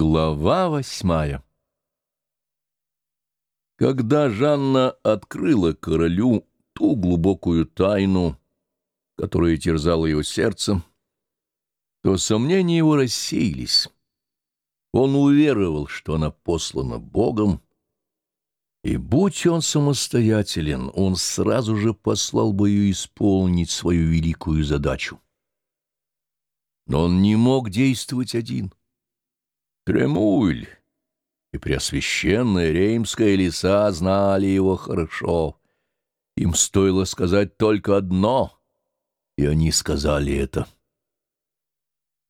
Глава восьмая Когда Жанна открыла королю ту глубокую тайну, которая терзала его сердце, то сомнения его рассеялись. Он уверовал, что она послана Богом, и, будь он самостоятелен, он сразу же послал бы ее исполнить свою великую задачу. Но он не мог действовать один — Кремуль и Преосвященная Реймская леса знали его хорошо. Им стоило сказать только одно, и они сказали это.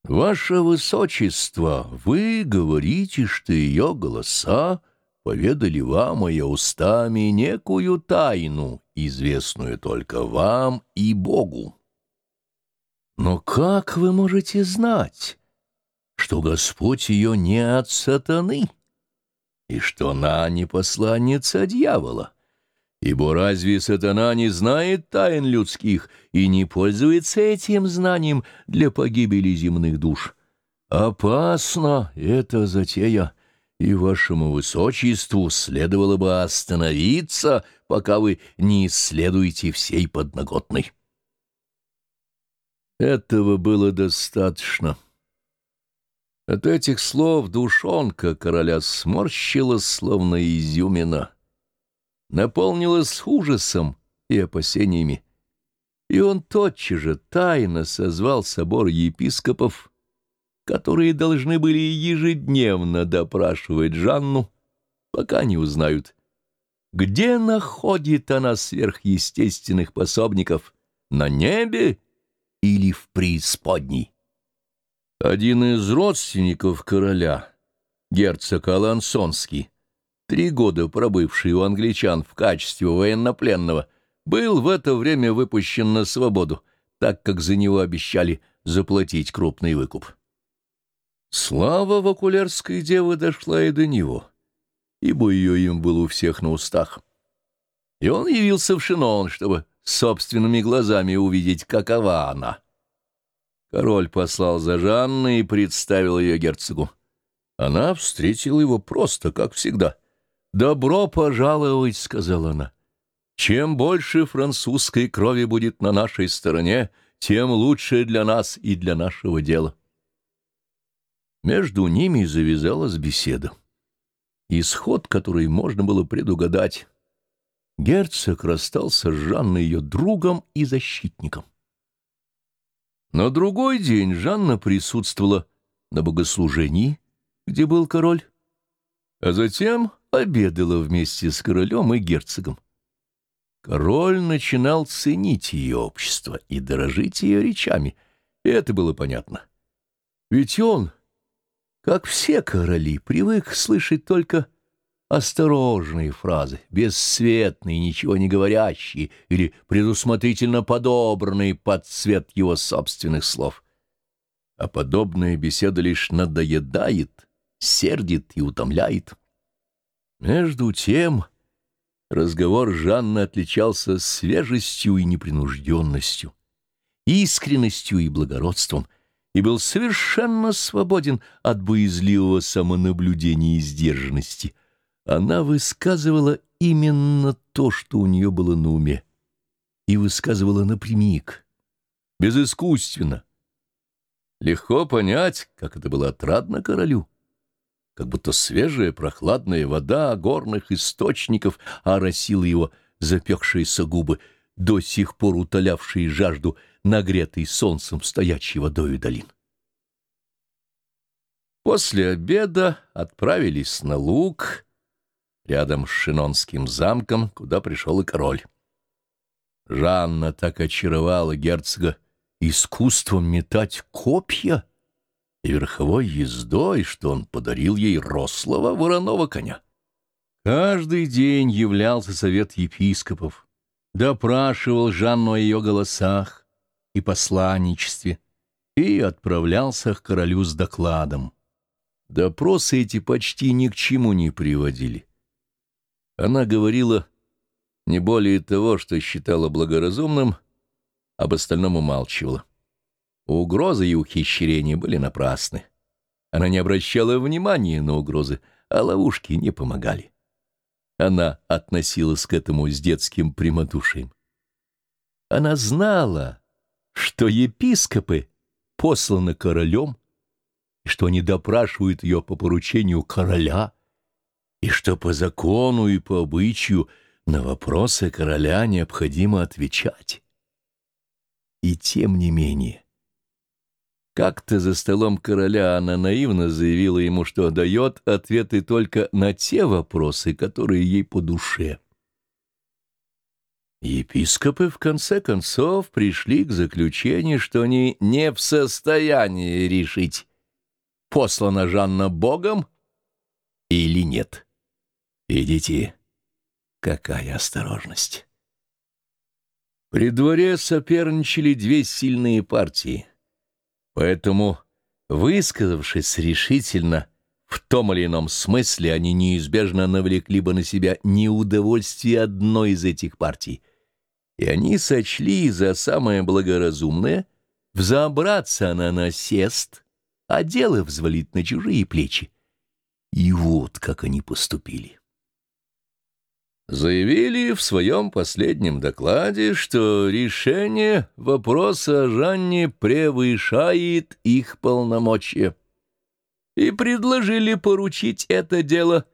«Ваше Высочество, вы говорите, что ее голоса поведали вам ее устами некую тайну, известную только вам и Богу. Но как вы можете знать?» Что Господь ее не от сатаны, и что она не посланница дьявола. Ибо разве сатана не знает тайн людских и не пользуется этим знанием для погибели земных душ? Опасно эта затея, и вашему высочеству следовало бы остановиться, пока вы не исследуете всей подноготной. Этого было достаточно. От этих слов душонка короля сморщилась, словно изюмина, наполнилась ужасом и опасениями, и он тотчас же тайно созвал собор епископов, которые должны были ежедневно допрашивать Жанну, пока не узнают, где находит она сверхъестественных пособников, на небе или в преисподней. Один из родственников короля, герцог Алансонский, три года пробывший у англичан в качестве военнопленного, был в это время выпущен на свободу, так как за него обещали заплатить крупный выкуп. Слава вакулярской девы дошла и до него, ибо ее им было у всех на устах. И он явился в Шинон, чтобы собственными глазами увидеть, какова она — Король послал за Жанной и представил ее герцогу. Она встретила его просто, как всегда. «Добро пожаловать», — сказала она. «Чем больше французской крови будет на нашей стороне, тем лучше для нас и для нашего дела». Между ними завязалась беседа. Исход, который можно было предугадать. Герцог расстался с Жанной ее другом и защитником. На другой день Жанна присутствовала на богослужении, где был король, а затем обедала вместе с королем и герцогом. Король начинал ценить ее общество и дорожить ее речами, и это было понятно. Ведь он, как все короли, привык слышать только осторожные фразы, бесцветные, ничего не говорящие или предусмотрительно подобранные под цвет его собственных слов. А подобная беседа лишь надоедает, сердит и утомляет. Между тем разговор Жанны отличался свежестью и непринужденностью, искренностью и благородством — и был совершенно свободен от боязливого самонаблюдения и сдержанности — она высказывала именно то, что у нее было на уме, и высказывала напрямик, безыскусственно. Легко понять, как это было отрадно королю, как будто свежая прохладная вода горных источников оросила его запекшиеся губы, до сих пор утолявшие жажду, нагретой солнцем стоячей водою долин. После обеда отправились на луг — рядом с Шинонским замком, куда пришел и король. Жанна так очаровала герцога искусством метать копья и верховой ездой, что он подарил ей рослого вороного коня. Каждый день являлся совет епископов, допрашивал Жанну о ее голосах и посланничестве и отправлялся к королю с докладом. Допросы эти почти ни к чему не приводили. Она говорила не более того, что считала благоразумным, об остальном умалчивала. Угрозы и ухищрения были напрасны. Она не обращала внимания на угрозы, а ловушки не помогали. Она относилась к этому с детским прямодушием. Она знала, что епископы посланы королем, и что они допрашивают ее по поручению короля, и что по закону и по обычаю на вопросы короля необходимо отвечать. И тем не менее, как-то за столом короля она наивно заявила ему, что дает ответы только на те вопросы, которые ей по душе. Епископы, в конце концов, пришли к заключению, что они не в состоянии решить, послана Жанна Богом или нет. Видите, какая осторожность. При дворе соперничали две сильные партии, поэтому, высказавшись решительно, в том или ином смысле они неизбежно навлекли бы на себя неудовольствие одной из этих партий, и они сочли за самое благоразумное взобраться на насест, а дело взвалить на чужие плечи. И вот как они поступили. Заявили в своем последнем докладе, что решение вопроса Жанне превышает их полномочия и предложили поручить это дело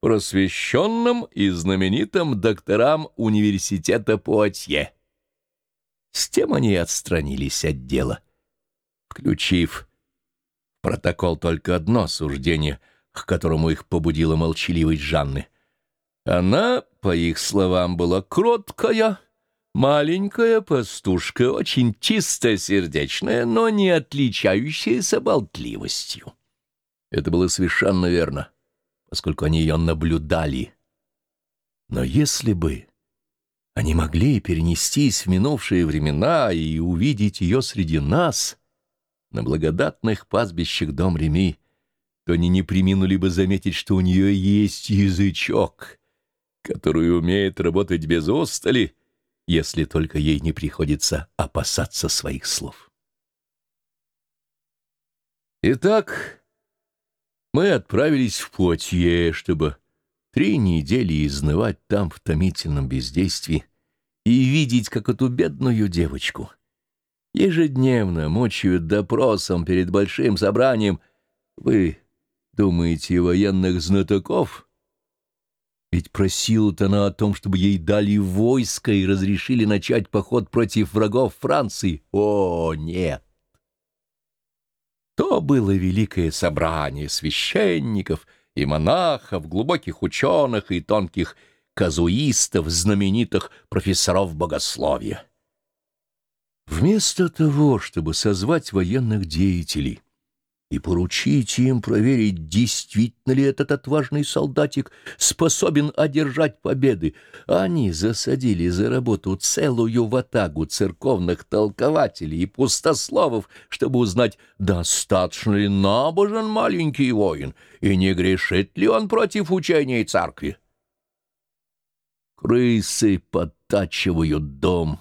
просвещенным и знаменитым докторам университета Пуатье. С тем они отстранились от дела, включив в протокол только одно суждение, к которому их побудила молчаливость Жанны. Она, по их словам, была кроткая, маленькая пастушка, очень чистосердечная, но не отличающаяся болтливостью. Это было совершенно верно, поскольку они ее наблюдали. Но если бы они могли перенестись в минувшие времена и увидеть ее среди нас, на благодатных пастбищах дом Реми, то они не приминули бы заметить, что у нее есть язычок, который умеет работать без устали, если только ей не приходится опасаться своих слов. Итак, мы отправились в Пуатье, чтобы три недели изнывать там в томительном бездействии и видеть, как эту бедную девочку ежедневно мучают допросом перед большим собранием. Вы думаете, военных знатоков? Ведь просила-то она о том, чтобы ей дали войско и разрешили начать поход против врагов Франции. О, нет! То было великое собрание священников и монахов, глубоких ученых и тонких казуистов, знаменитых профессоров богословия. Вместо того, чтобы созвать военных деятелей, и поручить им проверить, действительно ли этот отважный солдатик способен одержать победы. Они засадили за работу целую ватагу церковных толкователей и пустословов, чтобы узнать, достаточно ли набожен маленький воин и не грешит ли он против учения церкви. Крысы подтачивают дом.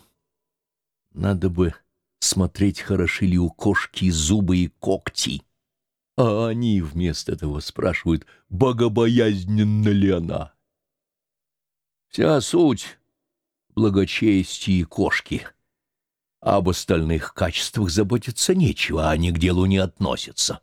Надо бы смотреть, хороши ли у кошки зубы и когти а они вместо этого спрашивают, богобоязненна ли она. Вся суть — благочестие кошки. Об остальных качествах заботиться нечего, они к делу не относятся.